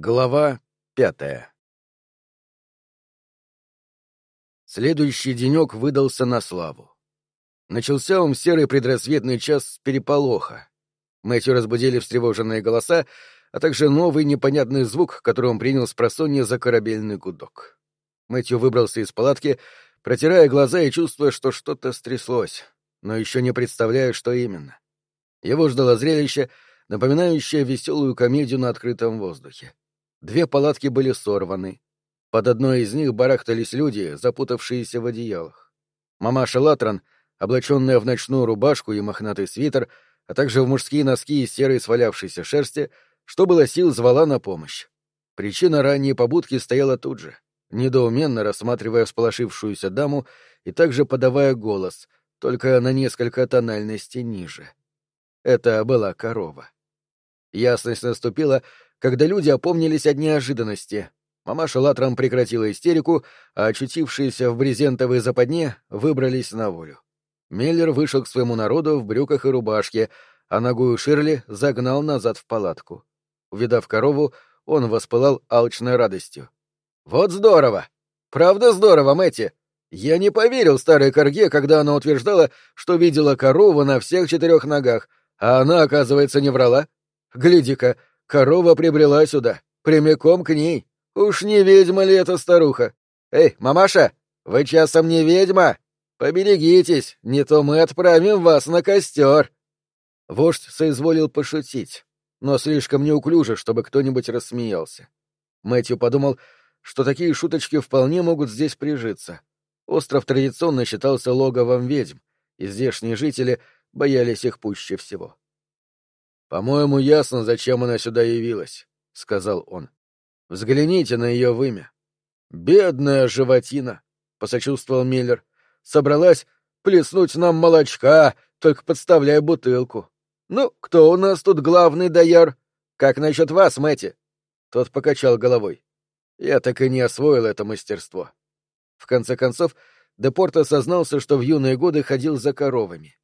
Глава пятая Следующий денек выдался на славу. Начался он в серый предрассветный час с переполоха. Мэтью разбудили встревоженные голоса, а также новый непонятный звук, который он принял с просонья за корабельный гудок. Мэтью выбрался из палатки, протирая глаза и чувствуя, что что-то стряслось, но еще не представляя, что именно. Его ждало зрелище, напоминающее веселую комедию на открытом воздухе. Две палатки были сорваны. Под одной из них барахтались люди, запутавшиеся в одеялах. Мамаша Латран, облаченная в ночную рубашку и мохнатый свитер, а также в мужские носки из серой свалявшейся шерсти, что было сил, звала на помощь. Причина ранней побудки стояла тут же, недоуменно рассматривая всполошившуюся даму и также подавая голос, только на несколько тональностей ниже. Это была корова. Ясность наступила, когда люди опомнились от неожиданности. Мамаша Латрам прекратила истерику, а очутившиеся в брезентовой западне выбрались на волю. Меллер вышел к своему народу в брюках и рубашке, а ногую Ширли загнал назад в палатку. Увидав корову, он воспылал алчной радостью. «Вот здорово! Правда здорово, Мэтти! Я не поверил старой корге, когда она утверждала, что видела корову на всех четырех ногах, а она, оказывается, не врала. Гляди-ка, Корова прибрела сюда, прямиком к ней. Уж не ведьма ли эта старуха? Эй, мамаша, вы часом не ведьма? Поберегитесь, не то мы отправим вас на костер. Вождь соизволил пошутить, но слишком неуклюже, чтобы кто-нибудь рассмеялся. Мэтью подумал, что такие шуточки вполне могут здесь прижиться. Остров традиционно считался логовом ведьм, и здешние жители боялись их пуще всего. «По-моему, ясно, зачем она сюда явилась», — сказал он. «Взгляните на ее вымя». «Бедная животина», — посочувствовал Миллер. «Собралась плеснуть нам молочка, только подставляя бутылку. Ну, кто у нас тут главный дояр? Как насчет вас, Мэти? Тот покачал головой. Я так и не освоил это мастерство. В конце концов, Депорт осознался, что в юные годы ходил за коровами.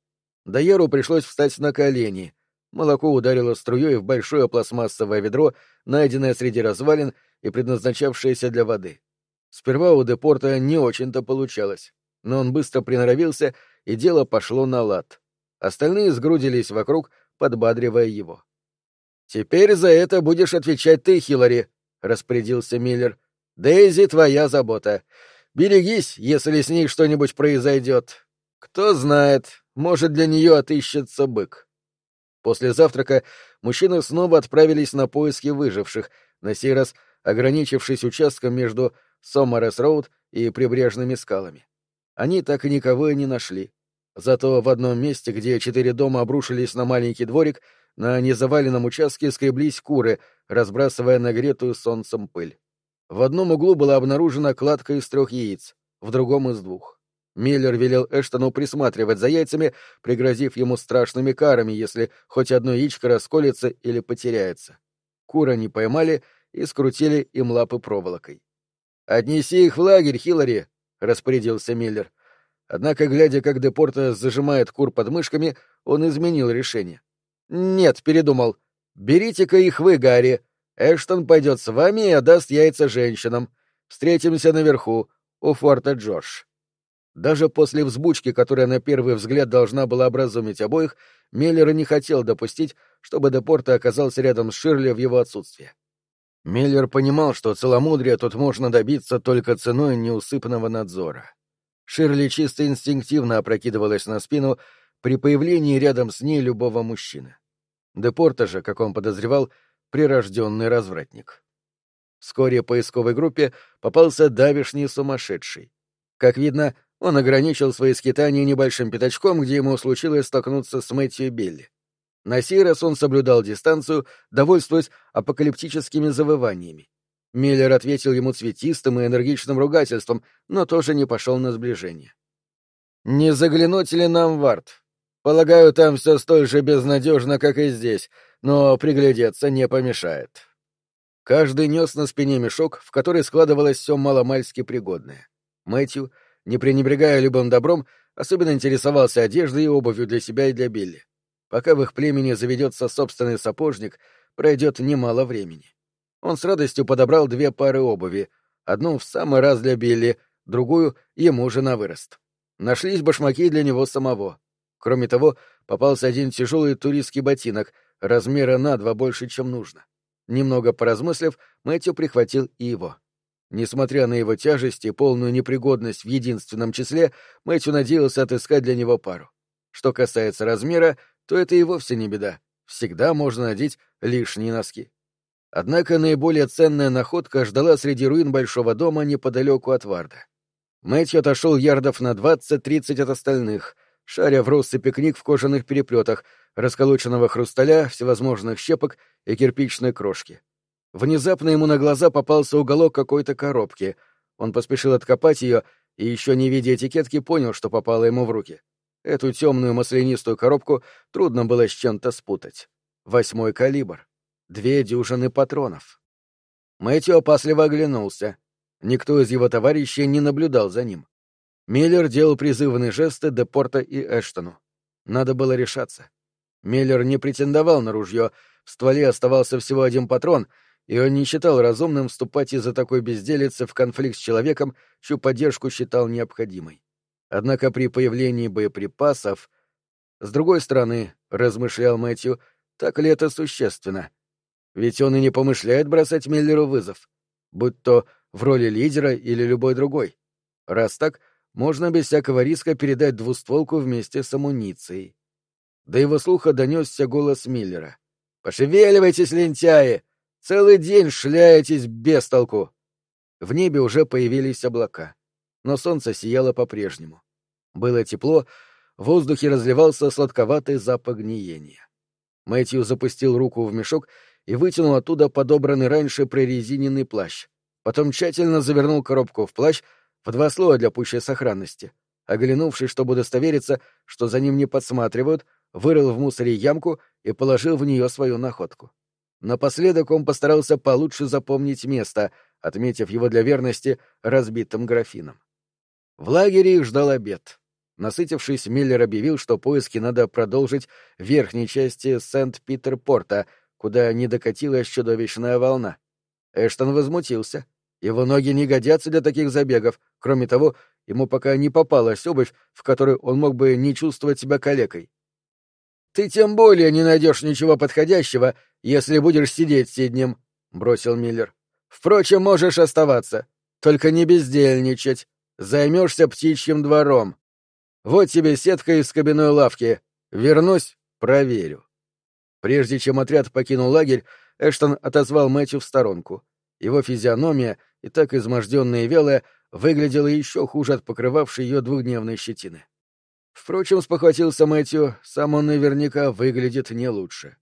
Дояру пришлось встать на колени — Молоко ударило струей в большое пластмассовое ведро, найденное среди развалин и предназначавшееся для воды. Сперва у Депорта не очень-то получалось, но он быстро приноровился, и дело пошло на лад. Остальные сгрудились вокруг, подбадривая его. «Теперь за это будешь отвечать ты, Хиллари», — распорядился Миллер. «Дейзи — твоя забота. Берегись, если с ней что-нибудь произойдет. Кто знает, может, для нее отыщется бык». После завтрака мужчины снова отправились на поиски выживших, на сей раз ограничившись участком между Сомерес-Роуд и прибрежными скалами. Они так и никого и не нашли. Зато в одном месте, где четыре дома обрушились на маленький дворик, на незаваленном участке скреблись куры, разбрасывая нагретую солнцем пыль. В одном углу была обнаружена кладка из трех яиц, в другом — из двух. Миллер велел Эштону присматривать за яйцами, пригрозив ему страшными карами, если хоть одно яичко расколется или потеряется. Кура не поймали и скрутили им лапы проволокой. «Отнеси их в лагерь, Хиллари!» — распорядился Миллер. Однако, глядя, как Депорта зажимает кур под мышками, он изменил решение. «Нет, передумал. Берите-ка их вы, Гарри. Эштон пойдет с вами и отдаст яйца женщинам. Встретимся наверху, у форта Джордж». Даже после взбучки, которая на первый взгляд должна была образумить обоих, Меллер не хотел допустить, чтобы Депорта оказался рядом с Ширли в его отсутствие. Миллер понимал, что целомудрия тут можно добиться только ценой неусыпного надзора. Ширли чисто инстинктивно опрокидывалась на спину при появлении рядом с ней любого мужчины. Депорта же, как он подозревал, прирожденный развратник. Вскоре поисковой группе попался давишний сумасшедший. Как видно, он ограничил свои скитания небольшим пятачком, где ему случилось столкнуться с Мэтью Билли. На сей раз он соблюдал дистанцию, довольствуясь апокалиптическими завываниями. Миллер ответил ему цветистым и энергичным ругательством, но тоже не пошел на сближение. «Не заглянуть ли нам в арт? Полагаю, там все столь же безнадежно, как и здесь, но приглядеться не помешает». Каждый нес на спине мешок, в который складывалось все маломальски пригодное. Мэтью — не пренебрегая любым добром, особенно интересовался одеждой и обувью для себя и для Билли. Пока в их племени заведется собственный сапожник, пройдет немало времени. Он с радостью подобрал две пары обуви, одну в самый раз для Билли, другую ему же на вырост. Нашлись башмаки для него самого. Кроме того, попался один тяжелый туристский ботинок, размера на два больше, чем нужно. Немного поразмыслив, Мэтью прихватил и его. Несмотря на его тяжесть и полную непригодность в единственном числе, Мэтью надеялся отыскать для него пару. Что касается размера, то это и вовсе не беда. Всегда можно надеть лишние носки. Однако наиболее ценная находка ждала среди руин большого дома неподалеку от Варда. Мэтью отошел ярдов на двадцать-тридцать от остальных, шаря в россыпи книг в кожаных переплетах, расколоченного хрусталя, всевозможных щепок и кирпичной крошки. Внезапно ему на глаза попался уголок какой-то коробки. Он поспешил откопать ее и, еще не видя этикетки, понял, что попало ему в руки. Эту темную маслянистую коробку трудно было с чем-то спутать. Восьмой калибр. Две дюжины патронов. Мэтью опасливо оглянулся. Никто из его товарищей не наблюдал за ним. Миллер делал призывные жесты Депорта и Эштону. Надо было решаться. Миллер не претендовал на ружье, в стволе оставался всего один патрон, и он не считал разумным вступать из-за такой безделицы в конфликт с человеком, чью поддержку считал необходимой. Однако при появлении боеприпасов... С другой стороны, — размышлял Мэтью, — так ли это существенно? Ведь он и не помышляет бросать Миллеру вызов, будь то в роли лидера или любой другой. Раз так, можно без всякого риска передать двустволку вместе с амуницией. До его слуха донесся голос Миллера. «Пошевеливайтесь, лентяи! Целый день шляетесь без толку!» В небе уже появились облака, но солнце сияло по-прежнему. Было тепло, в воздухе разливался сладковатый запах гниения. Мэтью запустил руку в мешок и вытянул оттуда подобранный раньше прорезиненный плащ. Потом тщательно завернул коробку в плащ в два слоя для пущей сохранности. Оглянувшись, чтобы удостовериться, что за ним не подсматривают, вырыл в мусоре ямку и положил в нее свою находку. Напоследок он постарался получше запомнить место, отметив его для верности разбитым графином. В лагере их ждал обед. Насытившись, Миллер объявил, что поиски надо продолжить в верхней части Сент-Питер-Порта, куда не докатилась чудовищная волна. Эштон возмутился. Его ноги не годятся для таких забегов. Кроме того, ему пока не попалась обувь, в которой он мог бы не чувствовать себя калекой. «Ты тем более не найдешь ничего подходящего, если будешь сидеть сиднем», — бросил Миллер. «Впрочем, можешь оставаться. Только не бездельничать. Займешься птичьим двором. Вот тебе сетка из кабиной лавки. Вернусь, проверю». Прежде чем отряд покинул лагерь, Эштон отозвал Мэтью в сторонку. Его физиономия, и так изможденная и вялая, выглядела еще хуже от покрывавшей ее двухдневной щетины. Впрочем, спохватился Мэтью, сам он наверняка выглядит не лучше.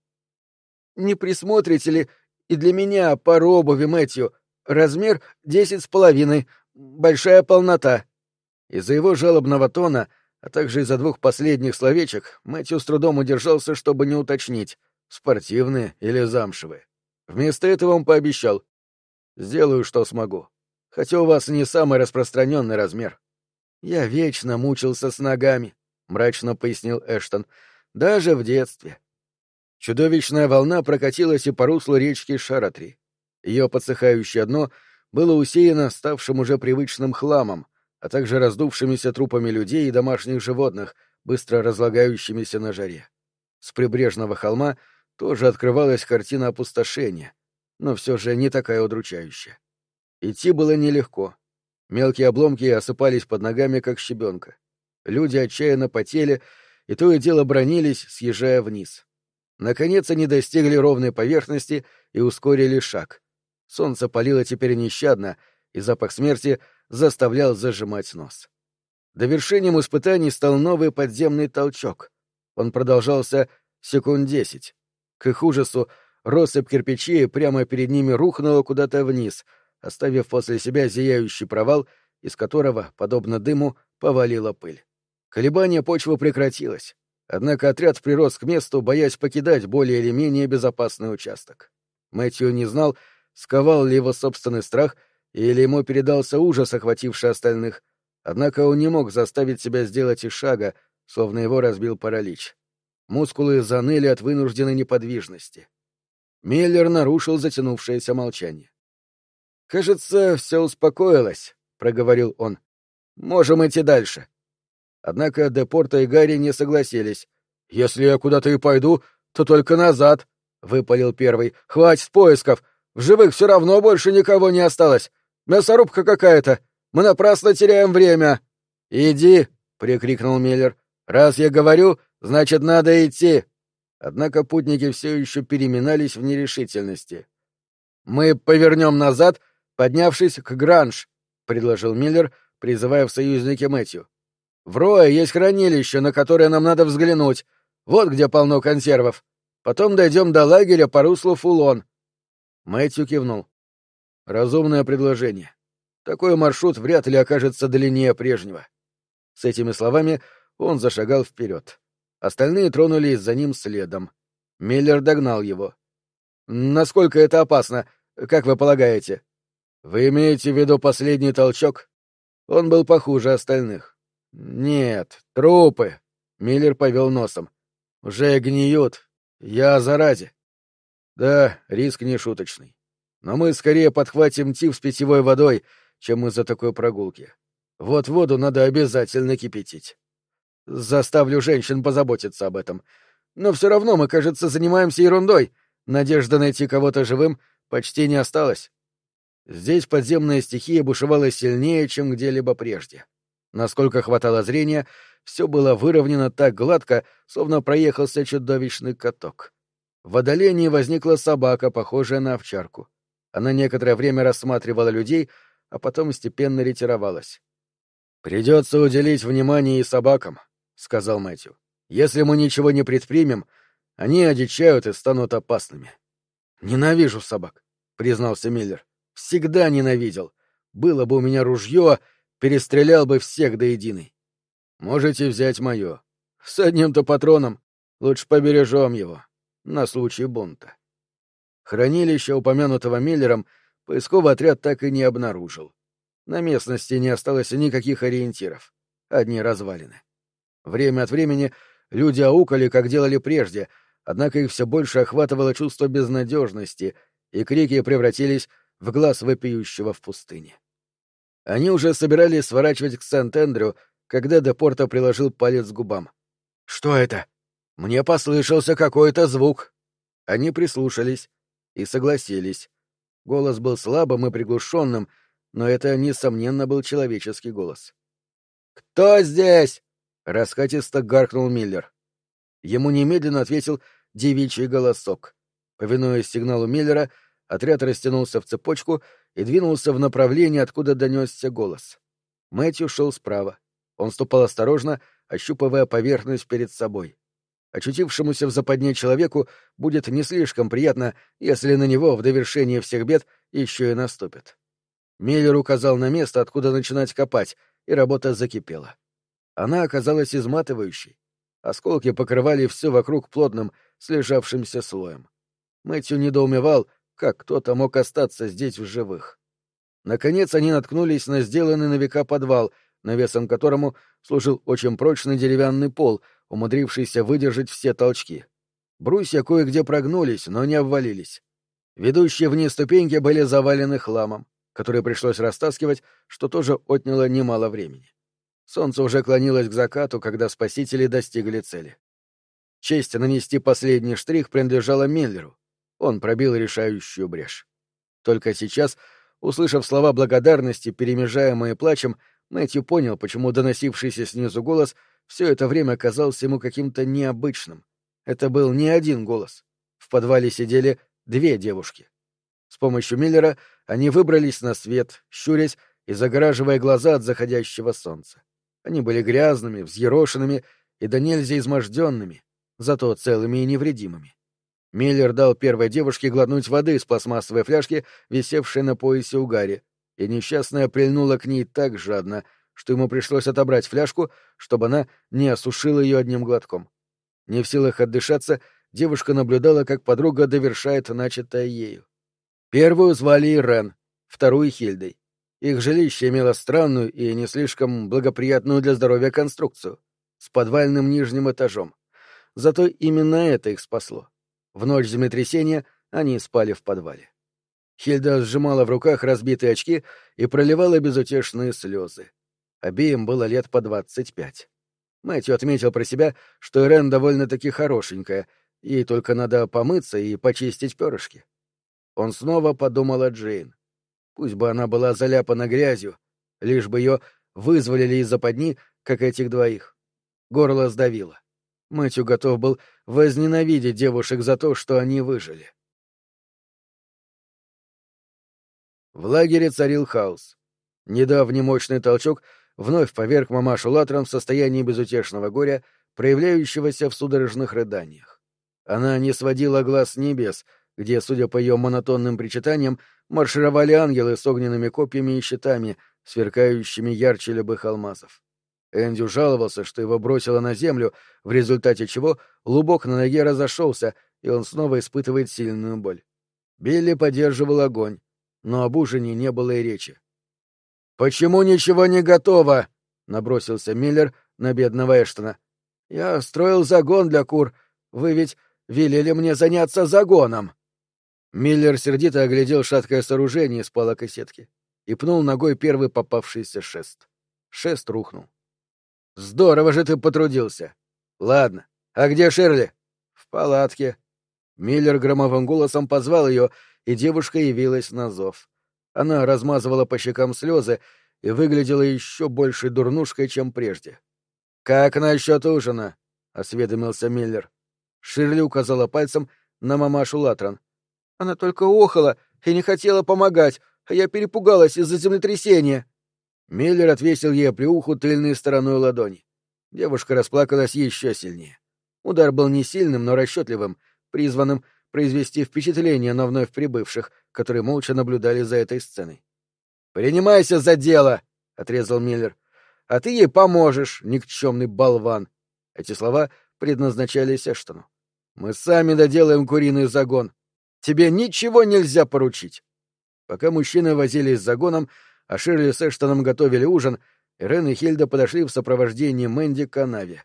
«Не присмотрите ли и для меня пару обуви, Мэтью? Размер десять с половиной, большая полнота». Из-за его жалобного тона, а также из-за двух последних словечек, Мэтью с трудом удержался, чтобы не уточнить, спортивные или замшевые. Вместо этого он пообещал. «Сделаю, что смогу. Хотя у вас не самый распространенный размер». Я вечно мучился с ногами, мрачно пояснил Эштон. Даже в детстве. Чудовищная волна прокатилась и по руслу речки Шаратри. Ее подсыхающее дно было усеяно ставшим уже привычным хламом, а также раздувшимися трупами людей и домашних животных, быстро разлагающимися на жаре. С прибрежного холма тоже открывалась картина опустошения, но все же не такая удручающая. Идти было нелегко. Мелкие обломки осыпались под ногами, как щебенка. Люди отчаянно потели и то и дело бронились, съезжая вниз. Наконец они достигли ровной поверхности и ускорили шаг. Солнце палило теперь нещадно, и запах смерти заставлял зажимать нос. Довершением испытаний стал новый подземный толчок. Он продолжался секунд десять. К их ужасу россыпь кирпичей прямо перед ними рухнула куда-то вниз, оставив после себя зияющий провал, из которого, подобно дыму, повалила пыль. Колебание почвы прекратилось, однако отряд прирос к месту, боясь покидать более или менее безопасный участок. Мэтью не знал, сковал ли его собственный страх или ему передался ужас, охвативший остальных, однако он не мог заставить себя сделать и шага, словно его разбил паралич. Мускулы заныли от вынужденной неподвижности. Миллер нарушил затянувшееся молчание. «Кажется, все успокоилось», — проговорил он. «Можем идти дальше». Однако Депорта и Гарри не согласились. «Если я куда-то и пойду, то только назад», — выпалил первый. «Хватит поисков! В живых все равно больше никого не осталось! Мясорубка какая-то! Мы напрасно теряем время!» «Иди!» — прикрикнул Миллер. «Раз я говорю, значит, надо идти!» Однако путники все еще переминались в нерешительности. «Мы повернем назад, поднявшись к Гранж», — предложил Миллер, призывая в союзники Мэтью. «В Роя есть хранилище, на которое нам надо взглянуть. Вот где полно консервов. Потом дойдем до лагеря по руслу Фулон». Мэтью кивнул. «Разумное предложение. Такой маршрут вряд ли окажется длиннее прежнего». С этими словами он зашагал вперед. Остальные тронулись за ним следом. Миллер догнал его. «Насколько это опасно, как вы полагаете?» «Вы имеете в виду последний толчок?» Он был похуже остальных. «Нет, трупы!» — Миллер повел носом. «Уже гниют. Я о заразе». «Да, риск не шуточный. Но мы скорее подхватим тиф с питьевой водой, чем из-за такой прогулки. Вот воду надо обязательно кипятить. Заставлю женщин позаботиться об этом. Но все равно мы, кажется, занимаемся ерундой. Надежда найти кого-то живым почти не осталось. Здесь подземная стихия бушевала сильнее, чем где-либо прежде. Насколько хватало зрения, все было выровнено так гладко, словно проехался чудовищный каток. В отдалении возникла собака, похожая на овчарку. Она некоторое время рассматривала людей, а потом степенно ретировалась. «Придется уделить внимание и собакам», — сказал Мэтью. «Если мы ничего не предпримем, они одичают и станут опасными». «Ненавижу собак», — признался Миллер. «Всегда ненавидел. Было бы у меня ружье, перестрелял бы всех до единой. Можете взять мое. С одним-то патроном. Лучше побережем его. На случай бунта». Хранилище, упомянутого Миллером, поисковый отряд так и не обнаружил. На местности не осталось никаких ориентиров. Одни развалины. Время от времени люди аукали, как делали прежде, однако их все больше охватывало чувство безнадежности, и крики превратились в глаз вопиющего в пустыне. Они уже собирались сворачивать к Сент-Эндрю, когда Депорта приложил палец к губам. «Что это? Мне послышался какой-то звук». Они прислушались и согласились. Голос был слабым и приглушенным, но это, несомненно, был человеческий голос. «Кто здесь?» — раскатисто гаркнул Миллер. Ему немедленно ответил девичий голосок. Повинуясь сигналу Миллера, отряд растянулся в цепочку и двинулся в направлении, откуда донесся голос. Мэтью шел справа. Он ступал осторожно, ощупывая поверхность перед собой. Очутившемуся в западне человеку будет не слишком приятно, если на него в довершение всех бед еще и наступит. Миллер указал на место, откуда начинать копать, и работа закипела. Она оказалась изматывающей. Осколки покрывали все вокруг плотным, слежавшимся слоем. Мэтью недоумевал, как кто-то мог остаться здесь в живых. Наконец они наткнулись на сделанный на века подвал, навесом которому служил очень прочный деревянный пол, умудрившийся выдержать все толчки. Брусья кое-где прогнулись, но не обвалились. Ведущие вниз ступеньки были завалены хламом которые пришлось растаскивать, что тоже отняло немало времени. Солнце уже клонилось к закату, когда спасители достигли цели. Честь нанести последний штрих принадлежала Миллеру. Он пробил решающую брешь. Только сейчас, услышав слова благодарности, перемежаемые плачем, Мэтью понял, почему доносившийся снизу голос все это время казался ему каким-то необычным. Это был не один голос. В подвале сидели две девушки. С помощью Миллера они выбрались на свет, щурясь и загораживая глаза от заходящего солнца. Они были грязными, взъерошенными и до нельзя изможденными, зато целыми и невредимыми. Миллер дал первой девушке глотнуть воды из пластмассовой фляжки, висевшей на поясе у Гарри, и несчастная прильнула к ней так жадно, что ему пришлось отобрать фляжку, чтобы она не осушила ее одним глотком. Не в силах отдышаться, девушка наблюдала, как подруга довершает начатое ею. Первую звали Ирен, вторую — Хильдой. Их жилище имело странную и не слишком благоприятную для здоровья конструкцию, с подвальным нижним этажом. Зато именно это их спасло. В ночь землетрясения Они спали в подвале. Хильда сжимала в руках разбитые очки и проливала безутешные слезы. Обеим было лет по двадцать пять. Мэтью отметил про себя, что Ирен довольно-таки хорошенькая, ей только надо помыться и почистить перышки. Он снова подумал о Джейн. Пусть бы она была заляпана грязью, лишь бы ее вызволили из западни, как этих двоих. Горло сдавило. Мэтью готов был возненавидеть девушек за то, что они выжили. В лагере царил хаос. Недавний мощный толчок вновь поверг мамашу Латром в состоянии безутешного горя, проявляющегося в судорожных рыданиях. Она не сводила глаз с небес, где, судя по ее монотонным причитаниям, маршировали ангелы с огненными копьями и щитами, сверкающими ярче любых алмазов. Энди жаловался, что его бросило на землю, в результате чего лубок на ноге разошелся, и он снова испытывает сильную боль. Билли поддерживал огонь, но об ужине не было и речи. «Почему ничего не готово?» — набросился Миллер на бедного Эштона. «Я строил загон для кур. Вы ведь велели мне заняться загоном». Миллер сердито оглядел шаткое сооружение из палок и сетки и пнул ногой первый попавшийся шест. Шест рухнул. «Здорово же ты потрудился. Ладно, а где Шерли?» «В палатке». Миллер громовым голосом позвал ее, и девушка явилась на зов. Она размазывала по щекам слезы и выглядела еще большей дурнушкой, чем прежде. «Как насчет ужина?» — осведомился Миллер. Ширли указала пальцем на мамашу Латрон. «Она только охала и не хотела помогать, а я перепугалась из-за землетрясения». Миллер отвесил ей плюху тыльной стороной ладони. Девушка расплакалась еще сильнее. Удар был не сильным, но расчетливым, призванным произвести впечатление на вновь прибывших, которые молча наблюдали за этой сценой. «Принимайся за дело!» — отрезал Миллер. «А ты ей поможешь, никчемный болван!» Эти слова предназначались Эштону. «Мы сами доделаем куриный загон. Тебе ничего нельзя поручить!» Пока мужчины возились с загоном, а Ширли с Эштоном готовили ужин, Ирен и Хильда подошли в сопровождении Мэнди к канаве.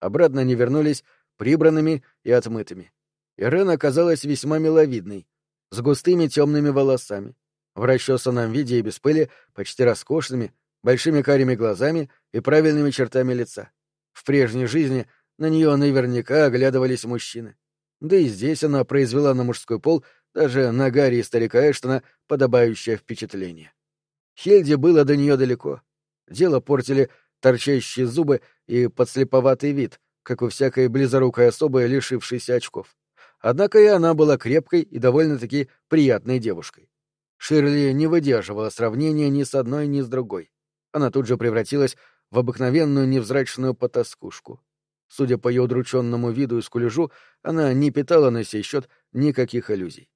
Обратно они вернулись прибранными и отмытыми. Ирен оказалась весьма миловидной, с густыми темными волосами, в расчесанном виде и без пыли, почти роскошными, большими карими глазами и правильными чертами лица. В прежней жизни на нее наверняка оглядывались мужчины. Да и здесь она произвела на мужской пол даже на Гарри и старика Эштона подобающее впечатление. Хельде было до нее далеко. Дело портили торчащие зубы и подслеповатый вид, как у всякой близорукой особы, лишившейся очков. Однако и она была крепкой и довольно-таки приятной девушкой. Ширли не выдерживала сравнения ни с одной, ни с другой. Она тут же превратилась в обыкновенную невзрачную потаскушку. Судя по ее удрученному виду и скулежу, она не питала на сей счет никаких иллюзий.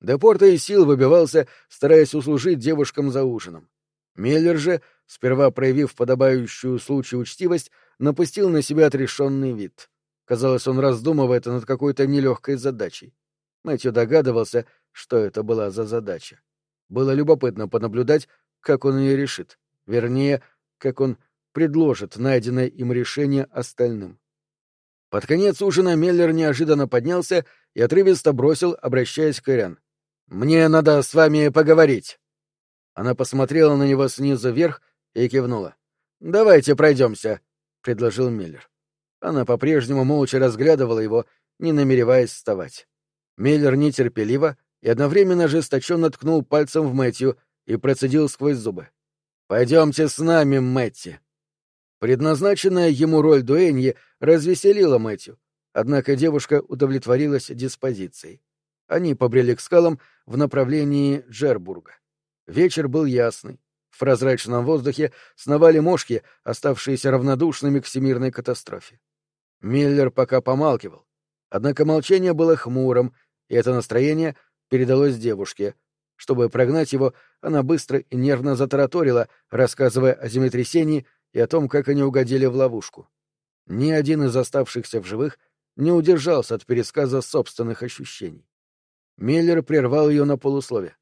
Депорта и сил выбивался, стараясь услужить девушкам за ужином. Меллер же, сперва проявив подобающую случаю учтивость, напустил на себя отрешенный вид. Казалось, он раздумывает над какой-то нелегкой задачей. Мэтью догадывался, что это была за задача. Было любопытно понаблюдать, как он ее решит. Вернее, как он предложит найденное им решение остальным. Под конец ужина Меллер неожиданно поднялся и отрывисто бросил, обращаясь к Ирен. «Мне надо с вами поговорить». Она посмотрела на него снизу вверх и кивнула. «Давайте пройдемся», — предложил Миллер. Она по-прежнему молча разглядывала его, не намереваясь вставать. Миллер нетерпеливо и одновременно жесточенно ткнул пальцем в Мэтью и процедил сквозь зубы. «Пойдемте с нами, Мэтти». Предназначенная ему роль дуэньи развеселила Мэтью, однако девушка удовлетворилась диспозицией. Они побрели к скалам в направлении Джербурга. Вечер был ясный. В прозрачном воздухе сновали мошки, оставшиеся равнодушными к всемирной катастрофе. Миллер пока помалкивал. Однако молчание было хмурым, и это настроение передалось девушке. Чтобы прогнать его, она быстро и нервно затараторила, рассказывая о землетрясении и о том, как они угодили в ловушку. Ни один из оставшихся в живых не удержался от пересказа собственных ощущений. Миллер прервал ее на полуслове.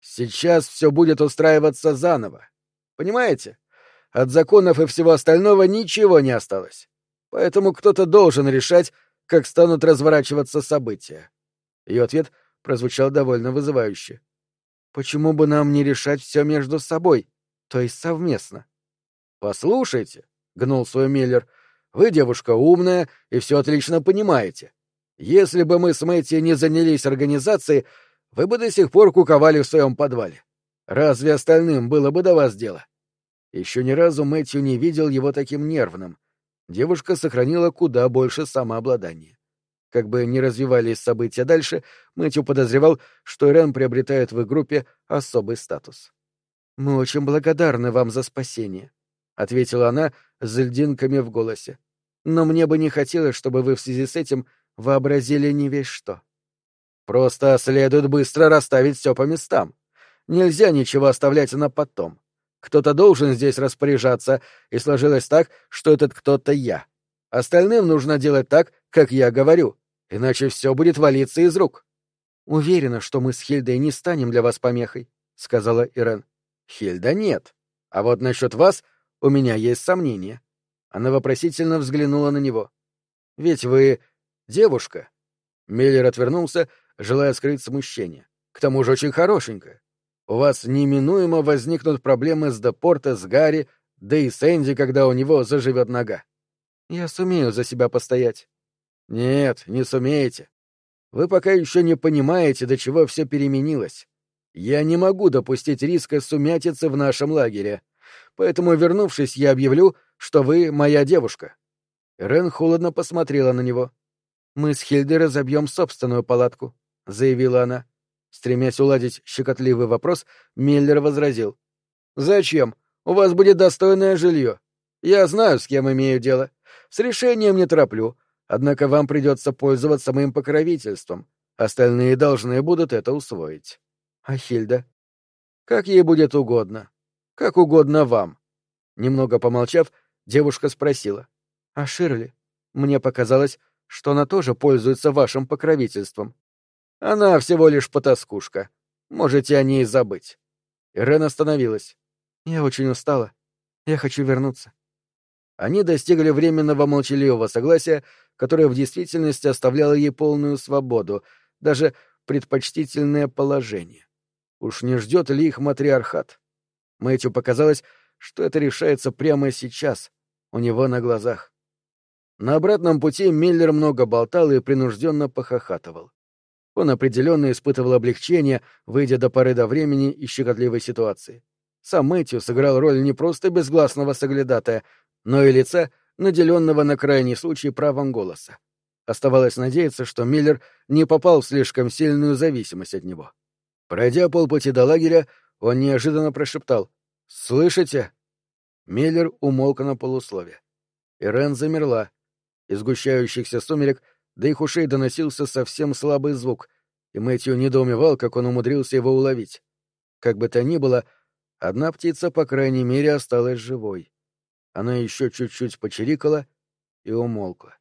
«Сейчас все будет устраиваться заново. Понимаете? От законов и всего остального ничего не осталось. Поэтому кто-то должен решать, как станут разворачиваться события. Ее ответ прозвучал довольно вызывающе. «Почему бы нам не решать все между собой, то есть совместно?» «Послушайте», — гнул свой Миллер, — «вы девушка умная и все отлично понимаете. Если бы мы с Мэтти не занялись организацией, вы бы до сих пор куковали в своем подвале. Разве остальным было бы до вас дело? Еще ни разу Мэтью не видел его таким нервным. Девушка сохранила куда больше самообладания. Как бы ни развивались события дальше, Мэтью подозревал, что Ирен приобретает в их группе особый статус. «Мы очень благодарны вам за спасение», — ответила она с льдинками в голосе. «Но мне бы не хотелось, чтобы вы в связи с этим вообразили не весь что. Просто следует быстро расставить все по местам. Нельзя ничего оставлять на потом. Кто-то должен здесь распоряжаться, и сложилось так, что этот кто-то я. Остальным нужно делать так, как я говорю, иначе все будет валиться из рук. Уверена, что мы с Хильдой не станем для вас помехой, сказала Ирен. Хильда нет. А вот насчет вас у меня есть сомнения. Она вопросительно взглянула на него. Ведь вы девушка. Миллер отвернулся, желая скрыть смущение. К тому же очень хорошенькая. У вас неминуемо возникнут проблемы с Депорте, с Гарри, да и с Энди, когда у него заживет нога. Я сумею за себя постоять. Нет, не сумеете. Вы пока еще не понимаете, до чего все переменилось. Я не могу допустить риска сумятицы в нашем лагере. Поэтому, вернувшись, я объявлю, что вы моя девушка. Рен холодно посмотрела на него. «Мы с Хильдой разобьем собственную палатку», — заявила она. Стремясь уладить щекотливый вопрос, Миллер возразил. «Зачем? У вас будет достойное жилье. Я знаю, с кем имею дело. С решением не тороплю, однако вам придется пользоваться моим покровительством. Остальные должны будут это усвоить». «А Хильда?» «Как ей будет угодно. Как угодно вам». Немного помолчав, девушка спросила. «А Ширли? Мне показалось, что она тоже пользуется вашим покровительством. Она всего лишь потаскушка. Можете о ней забыть. Ирен остановилась. Я очень устала. Я хочу вернуться. Они достигли временного молчаливого согласия, которое в действительности оставляло ей полную свободу, даже предпочтительное положение. Уж не ждет ли их матриархат? Мэтью показалось, что это решается прямо сейчас, у него на глазах. На обратном пути Миллер много болтал и принужденно похохатывал. Он определенно испытывал облегчение, выйдя до поры до времени и щекотливой ситуации. Сам Мэтью сыграл роль не просто безгласного соглядатая, но и лица, наделенного на крайний случай правом голоса. Оставалось надеяться, что Миллер не попал в слишком сильную зависимость от него. Пройдя полпути до лагеря, он неожиданно прошептал «Слышите?» Миллер умолк на полуслове. Ирен замерла, из сгущающихся сумерек до их ушей доносился совсем слабый звук, и Мэтью недоумевал, как он умудрился его уловить. Как бы то ни было, одна птица, по крайней мере, осталась живой. Она еще чуть-чуть почирикала и умолкла.